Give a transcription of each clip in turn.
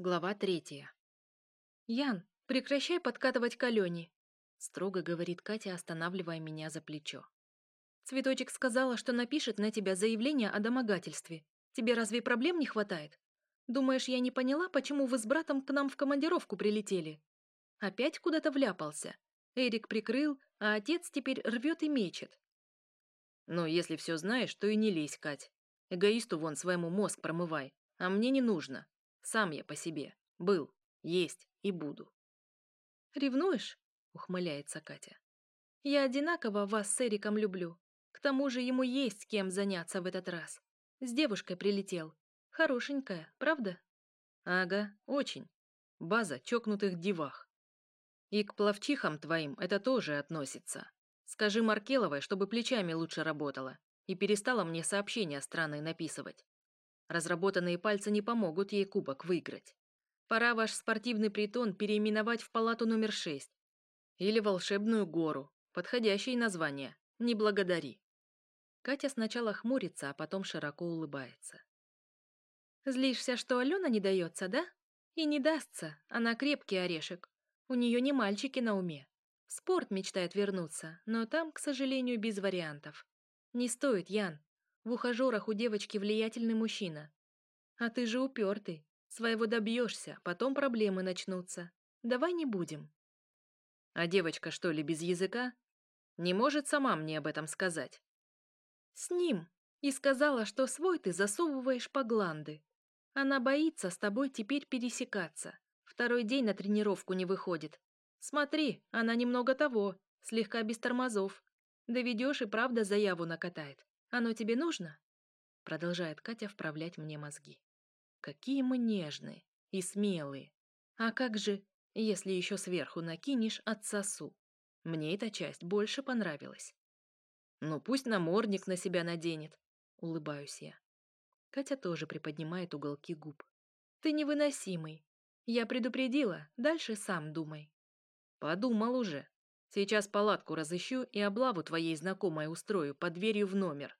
Глава третья. «Ян, прекращай подкатывать к Алене», — строго говорит Катя, останавливая меня за плечо. «Цветочек сказала, что напишет на тебя заявление о домогательстве. Тебе разве проблем не хватает? Думаешь, я не поняла, почему вы с братом к нам в командировку прилетели? Опять куда-то вляпался. Эрик прикрыл, а отец теперь рвет и мечет». «Ну, если все знаешь, то и не лезь, Кать. Эгоисту вон своему мозг промывай, а мне не нужно. Сам я по себе. Был, есть и буду. «Ревнуешь?» — ухмыляется Катя. «Я одинаково вас с Эриком люблю. К тому же ему есть кем заняться в этот раз. С девушкой прилетел. Хорошенькая, правда?» «Ага, очень. База чокнутых девах. И к плавчихам твоим это тоже относится. Скажи Маркеловой, чтобы плечами лучше работала и перестала мне сообщения странные написывать. Разработанные пальцы не помогут ей кубок выиграть. Пора ваш спортивный притон переименовать в палату номер 6. Или волшебную гору. Подходящее название. Не благодари. Катя сначала хмурится, а потом широко улыбается. Злишься, что Алена не дается, да? И не дастся, она крепкий орешек. У нее не мальчики на уме. В спорт мечтает вернуться, но там, к сожалению, без вариантов. Не стоит, Ян. В ухажерах у девочки влиятельный мужчина. А ты же упертый. Своего добьешься, потом проблемы начнутся. Давай не будем. А девочка что ли без языка? Не может сама мне об этом сказать? С ним. И сказала, что свой ты засовываешь по гланды. Она боится с тобой теперь пересекаться. Второй день на тренировку не выходит. Смотри, она немного того, слегка без тормозов. Доведешь и правда заяву накатает. Оно тебе нужно?» Продолжает Катя вправлять мне мозги. «Какие мы нежные и смелые. А как же, если еще сверху накинешь отсосу? Мне эта часть больше понравилась». «Ну пусть намордник на себя наденет», — улыбаюсь я. Катя тоже приподнимает уголки губ. «Ты невыносимый. Я предупредила, дальше сам думай». «Подумал уже. Сейчас палатку разыщу и облаву твоей знакомой устрою под дверью в номер.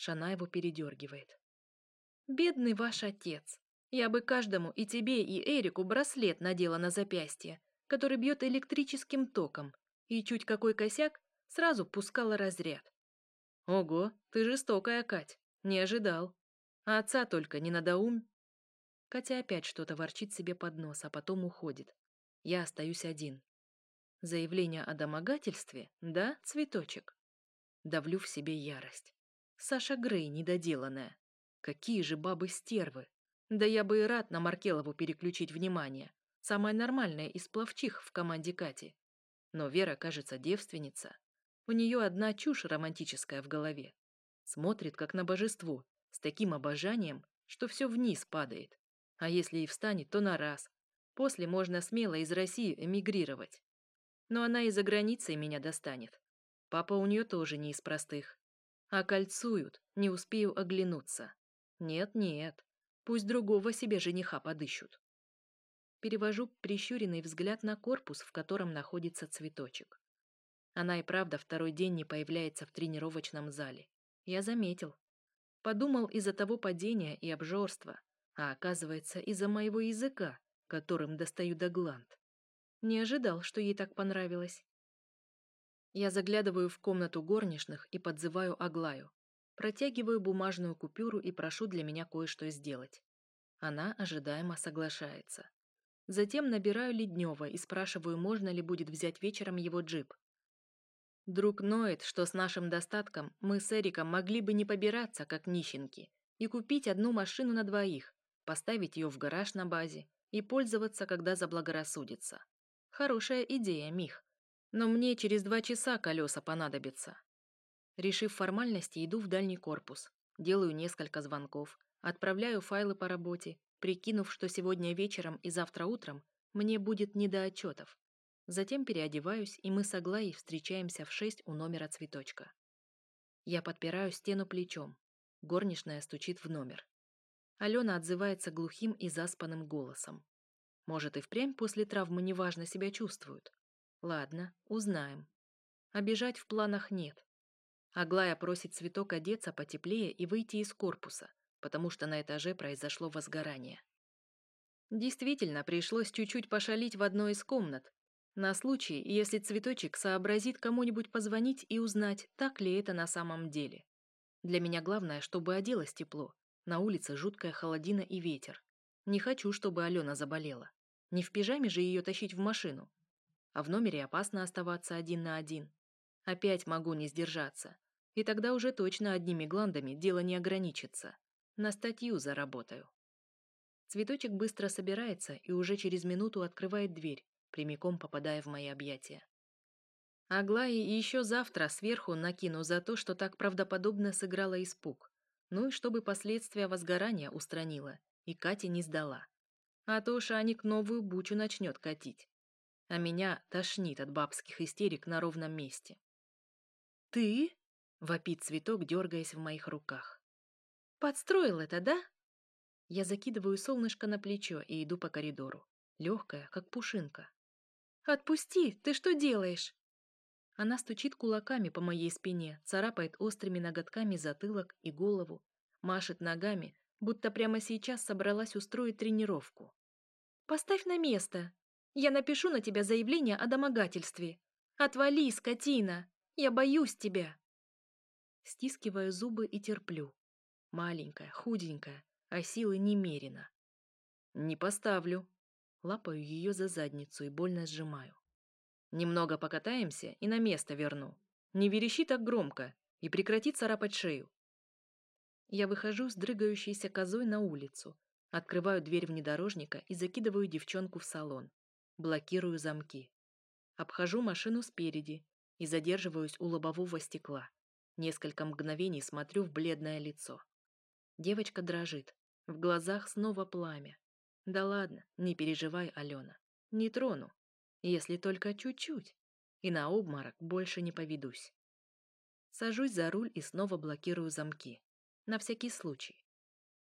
Шана его передергивает. Бедный ваш отец. Я бы каждому, и тебе, и Эрику, браслет надела на запястье, который бьет электрическим током, и чуть какой косяк, сразу пускала разряд. Ого, ты жестокая, Кать. Не ожидал. А отца только не надоум. Катя опять что-то ворчит себе под нос, а потом уходит. Я остаюсь один. Заявление о домогательстве? Да, цветочек? Давлю в себе ярость. Саша Грей недоделанная. Какие же бабы-стервы. Да я бы и рад на Маркелову переключить внимание. Самая нормальная из плавчих в команде Кати. Но Вера, кажется, девственница. У нее одна чушь романтическая в голове. Смотрит, как на божество, с таким обожанием, что все вниз падает. А если и встанет, то на раз. После можно смело из России эмигрировать но она и за границей меня достанет. Папа у нее тоже не из простых. А кольцуют, не успею оглянуться. Нет-нет, пусть другого себе жениха подыщут. Перевожу прищуренный взгляд на корпус, в котором находится цветочек. Она и правда второй день не появляется в тренировочном зале. Я заметил. Подумал из-за того падения и обжорства, а оказывается из-за моего языка, которым достаю до гланд. Не ожидал, что ей так понравилось. Я заглядываю в комнату горничных и подзываю Аглаю. Протягиваю бумажную купюру и прошу для меня кое-что сделать. Она ожидаемо соглашается. Затем набираю Леднева и спрашиваю, можно ли будет взять вечером его джип. Друг ноет, что с нашим достатком мы с Эриком могли бы не побираться, как нищенки, и купить одну машину на двоих, поставить ее в гараж на базе и пользоваться, когда заблагорассудится. Хорошая идея, Мих. Но мне через два часа колеса понадобятся. Решив формальности, иду в дальний корпус. Делаю несколько звонков. Отправляю файлы по работе, прикинув, что сегодня вечером и завтра утром мне будет не до отчетов. Затем переодеваюсь, и мы с Аглаей встречаемся в шесть у номера цветочка. Я подпираю стену плечом. Горничная стучит в номер. Алена отзывается глухим и заспанным голосом. Может, и впрямь после травмы неважно себя чувствуют. Ладно, узнаем. Обижать в планах нет. Аглая просит цветок одеться потеплее и выйти из корпуса, потому что на этаже произошло возгорание. Действительно, пришлось чуть-чуть пошалить в одной из комнат, на случай, если цветочек сообразит кому-нибудь позвонить и узнать, так ли это на самом деле. Для меня главное, чтобы оделось тепло. На улице жуткая холодина и ветер. Не хочу, чтобы Алена заболела. Не в пижаме же ее тащить в машину. А в номере опасно оставаться один на один. Опять могу не сдержаться. И тогда уже точно одними гландами дело не ограничится. На статью заработаю. Цветочек быстро собирается и уже через минуту открывает дверь, прямиком попадая в мои объятия. Аглае еще завтра сверху накину за то, что так правдоподобно сыграла испуг. Ну и чтобы последствия возгорания устранила, и Катя не сдала. А то Шаник новую бучу начнет катить. А меня тошнит от бабских истерик на ровном месте. «Ты?» — вопит цветок, дергаясь в моих руках. «Подстроил это, да?» Я закидываю солнышко на плечо и иду по коридору. Легкая, как пушинка. «Отпусти! Ты что делаешь?» Она стучит кулаками по моей спине, царапает острыми ноготками затылок и голову, машет ногами, будто прямо сейчас собралась устроить тренировку. «Поставь на место! Я напишу на тебя заявление о домогательстве! Отвали, скотина! Я боюсь тебя!» Стискиваю зубы и терплю. Маленькая, худенькая, а силы немерено. «Не поставлю», Лапаю ее за задницу и больно сжимаю. Немного покатаемся и на место верну. Не верещи так громко и прекрати царапать шею. Я выхожу с дрыгающейся козой на улицу, открываю дверь внедорожника и закидываю девчонку в салон. Блокирую замки. Обхожу машину спереди и задерживаюсь у лобового стекла. Несколько мгновений смотрю в бледное лицо. Девочка дрожит. В глазах снова пламя. Да ладно, не переживай, Алена. Не трону. Если только чуть-чуть. И на обморок больше не поведусь. Сажусь за руль и снова блокирую замки. На всякий случай.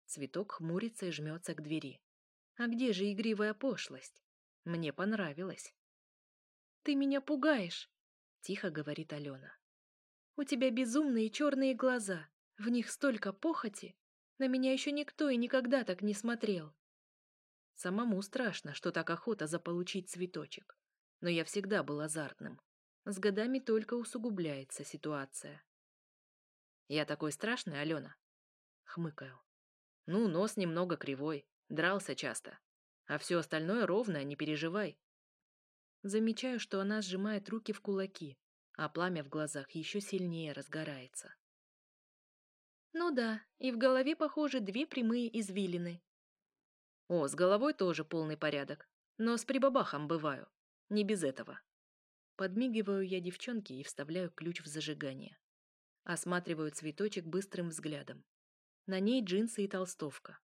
Цветок хмурится и жмется к двери. А где же игривая пошлость? Мне понравилось. «Ты меня пугаешь», — тихо говорит Алена. «У тебя безумные черные глаза. В них столько похоти. На меня еще никто и никогда так не смотрел. Самому страшно, что так охота заполучить цветочек. Но я всегда был азартным. С годами только усугубляется ситуация. «Я такой страшный, Алена?» Хмыкаю. «Ну, нос немного кривой, дрался часто. А все остальное ровное, не переживай». Замечаю, что она сжимает руки в кулаки, а пламя в глазах еще сильнее разгорается. «Ну да, и в голове, похоже, две прямые извилины», о, с головой тоже полный порядок. Но с прибабахом бываю. Не без этого. Подмигиваю я девчонке и вставляю ключ в зажигание. Осматриваю цветочек быстрым взглядом. На ней джинсы и толстовка.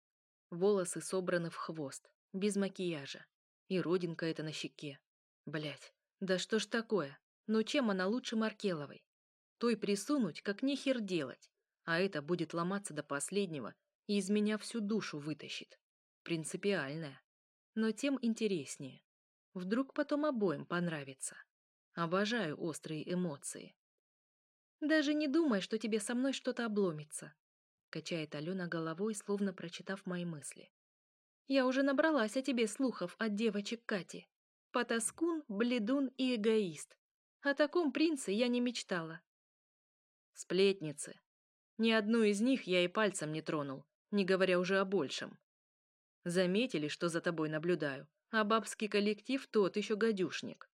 Волосы собраны в хвост, без макияжа. И родинка эта на щеке. Блять, да что ж такое? Ну чем она лучше Маркеловой? Той присунуть, как нехер делать. А это будет ломаться до последнего и из меня всю душу вытащит принципиальная, но тем интереснее. Вдруг потом обоим понравится. Обожаю острые эмоции. Даже не думай, что тебе со мной что-то обломится, качает Алена головой, словно прочитав мои мысли. Я уже набралась о тебе слухов от девочек Кати. Потаскун, бледун и эгоист. О таком принце я не мечтала. Сплетницы. Ни одну из них я и пальцем не тронул, не говоря уже о большем. Заметили, что за тобой наблюдаю, а бабский коллектив тот еще гадюшник.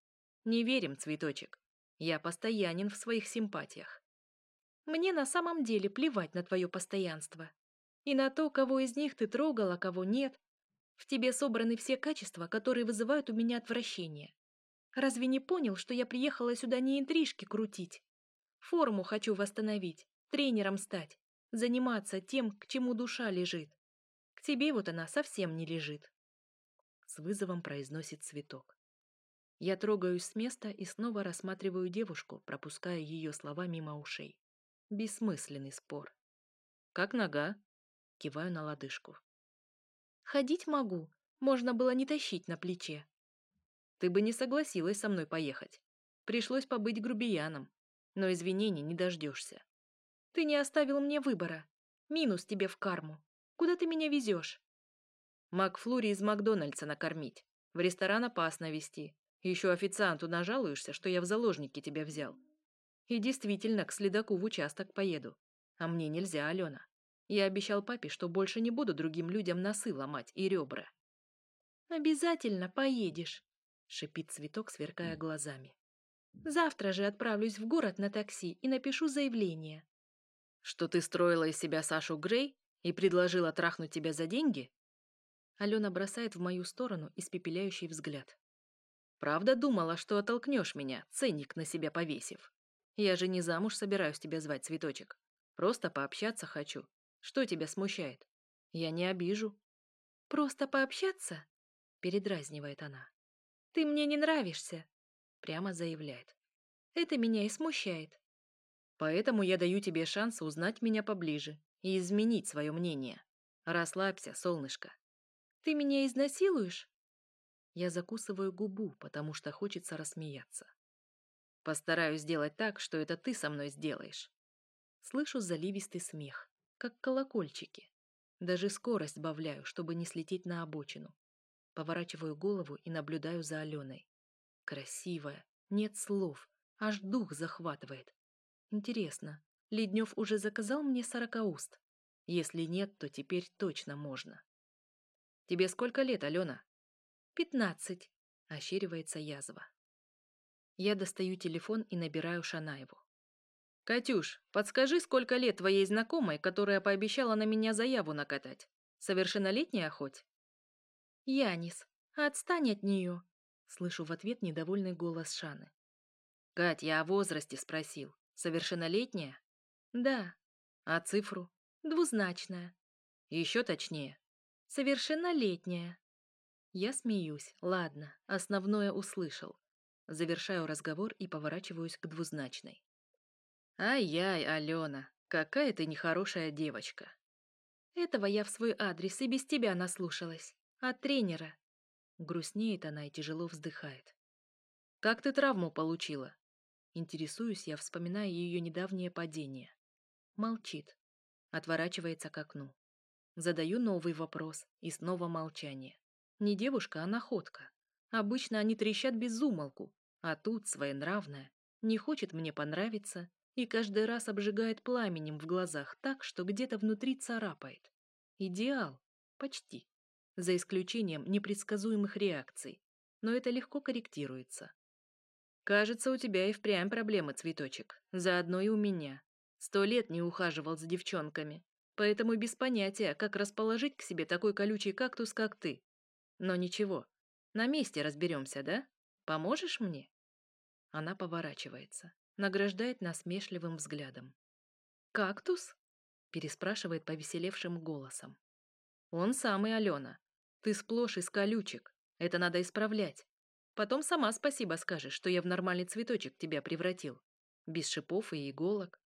Не верим, цветочек. Я постоянен в своих симпатиях. Мне на самом деле плевать на твое постоянство. И на то, кого из них ты трогала, кого нет. В тебе собраны все качества, которые вызывают у меня отвращение. Разве не понял, что я приехала сюда не интрижки крутить? Форму хочу восстановить, тренером стать, заниматься тем, к чему душа лежит тебе вот она совсем не лежит. С вызовом произносит цветок. Я трогаюсь с места и снова рассматриваю девушку, пропуская ее слова мимо ушей. Бессмысленный спор. «Как нога?» Киваю на лодыжку. «Ходить могу. Можно было не тащить на плече». «Ты бы не согласилась со мной поехать. Пришлось побыть грубияном. Но извинений не дождешься. Ты не оставил мне выбора. Минус тебе в карму. Куда ты меня везешь?» Макфлури из Макдональдса накормить. В ресторан опасно вести. Еще официанту нажалуешься, что я в заложники тебя взял. И действительно, к следаку в участок поеду. А мне нельзя, Алена. Я обещал папе, что больше не буду другим людям носы ломать и ребра. «Обязательно поедешь», — шипит цветок, сверкая глазами. «Завтра же отправлюсь в город на такси и напишу заявление». «Что ты строила из себя Сашу Грей и предложила трахнуть тебя за деньги?» Алена бросает в мою сторону испепеляющий взгляд. «Правда думала, что оттолкнешь меня, ценник на себя повесив? Я же не замуж собираюсь тебя звать, цветочек. Просто пообщаться хочу. Что тебя смущает? Я не обижу». «Просто пообщаться?» Передразнивает она. «Ты мне не нравишься», прямо заявляет. «Это меня и смущает». «Поэтому я даю тебе шанс узнать меня поближе и изменить свое мнение. Расслабься, солнышко». «Ты меня изнасилуешь?» Я закусываю губу, потому что хочется рассмеяться. Постараюсь сделать так, что это ты со мной сделаешь. Слышу заливистый смех, как колокольчики. Даже скорость сбавляю, чтобы не слететь на обочину. Поворачиваю голову и наблюдаю за Аленой. Красивая, нет слов, аж дух захватывает. Интересно, Леднев уже заказал мне сорокауст? Если нет, то теперь точно можно. Тебе сколько лет, Алена? Пятнадцать, ощеривается язва. Я достаю телефон и набираю Шанаеву. «Катюш, подскажи, сколько лет твоей знакомой, которая пообещала на меня заяву накатать? Совершеннолетняя хоть?» «Янис, отстань от нее!» Слышу в ответ недовольный голос Шаны. «Кать, я о возрасте спросил. Совершеннолетняя?» «Да». «А цифру?» «Двузначная». «Еще точнее?» «Совершеннолетняя». Я смеюсь. Ладно, основное услышал. Завершаю разговор и поворачиваюсь к двузначной. «Ай-яй, Алена, какая ты нехорошая девочка!» «Этого я в свой адрес и без тебя наслушалась». От тренера. Грустнеет она и тяжело вздыхает. Как ты травму получила? Интересуюсь я, вспоминая ее недавнее падение. Молчит. Отворачивается к окну. Задаю новый вопрос, и снова молчание. Не девушка, а находка. Обычно они трещат без умолку, а тут своенравная, не хочет мне понравиться и каждый раз обжигает пламенем в глазах так, что где-то внутри царапает. Идеал. Почти за исключением непредсказуемых реакций, но это легко корректируется. Кажется, у тебя и впрямь проблемы, цветочек, заодно и у меня. Сто лет не ухаживал за девчонками, поэтому без понятия, как расположить к себе такой колючий кактус, как ты. Но ничего, на месте разберемся, да? Поможешь мне? Она поворачивается, награждает насмешливым взглядом. «Кактус?» – переспрашивает повеселевшим голосом. Он самый Алена. Ты сплошь из колючек. Это надо исправлять. Потом сама спасибо скажешь, что я в нормальный цветочек тебя превратил. Без шипов и иголок.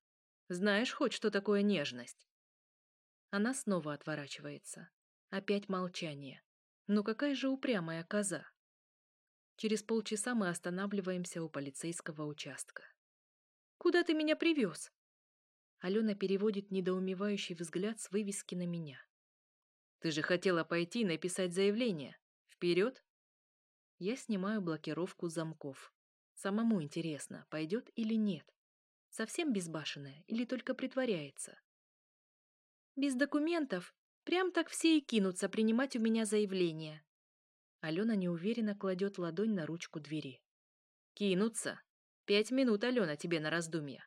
Знаешь хоть, что такое нежность?» Она снова отворачивается. Опять молчание. Ну какая же упрямая коза. Через полчаса мы останавливаемся у полицейского участка. «Куда ты меня привез?» Алена переводит недоумевающий взгляд с вывески на меня. Ты же хотела пойти написать заявление. Вперед!» Я снимаю блокировку замков. Самому интересно, пойдет или нет. Совсем безбашенная или только притворяется? Без документов. Прям так все и кинутся принимать у меня заявление. Алена неуверенно кладет ладонь на ручку двери. «Кинутся? Пять минут, Алена, тебе на раздумье».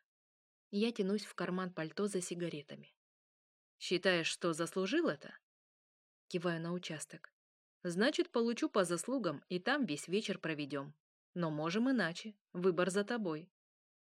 Я тянусь в карман пальто за сигаретами. «Считаешь, что заслужил это?» кивая на участок. Значит, получу по заслугам и там весь вечер проведем. Но можем иначе. Выбор за тобой.